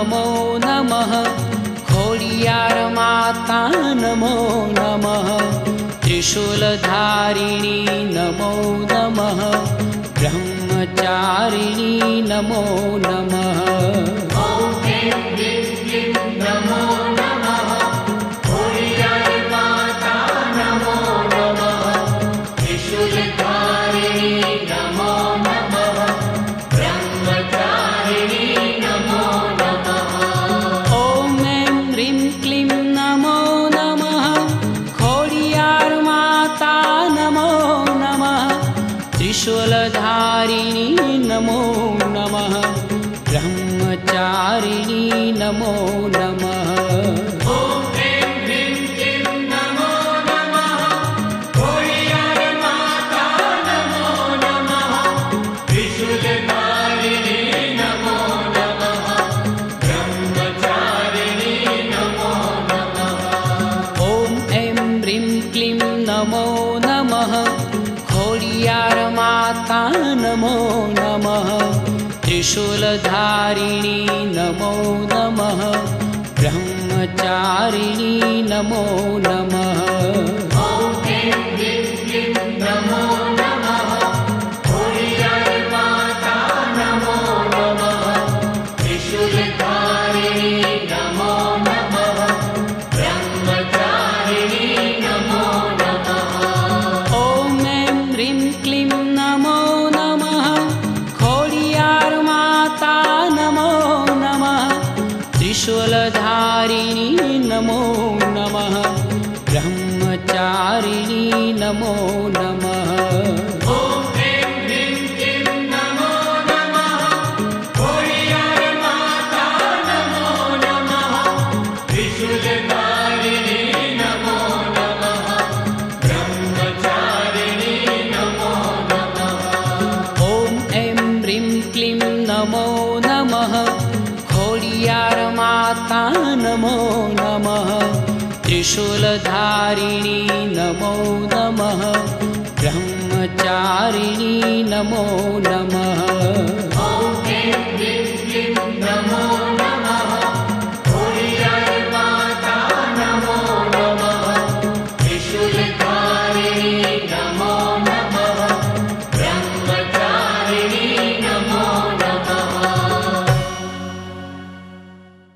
नमो नमः। होडियारमाता नमो नमः। त्रिशूलधारिणी नमो नमः। ब्रह्मचारिणी नमो नमः। त्रिशूलधारिणी नमो नमः। ब्रह्मचारिणी नमो नमः। ॐ ऐं ह्रीं क्लीं नमो नमः नमो नमः। त्रिशूलधारिणी नमो नमः। ब्रह्मचारिणी नमो नमः त्रिशूलधारिणी नमो नमः। ब्रह्मचारिणी नमो नमो। नमः माता नमो नमः त्रिशूलधारिणी नमो नमः ब्रह्मचारिणी नमो नमः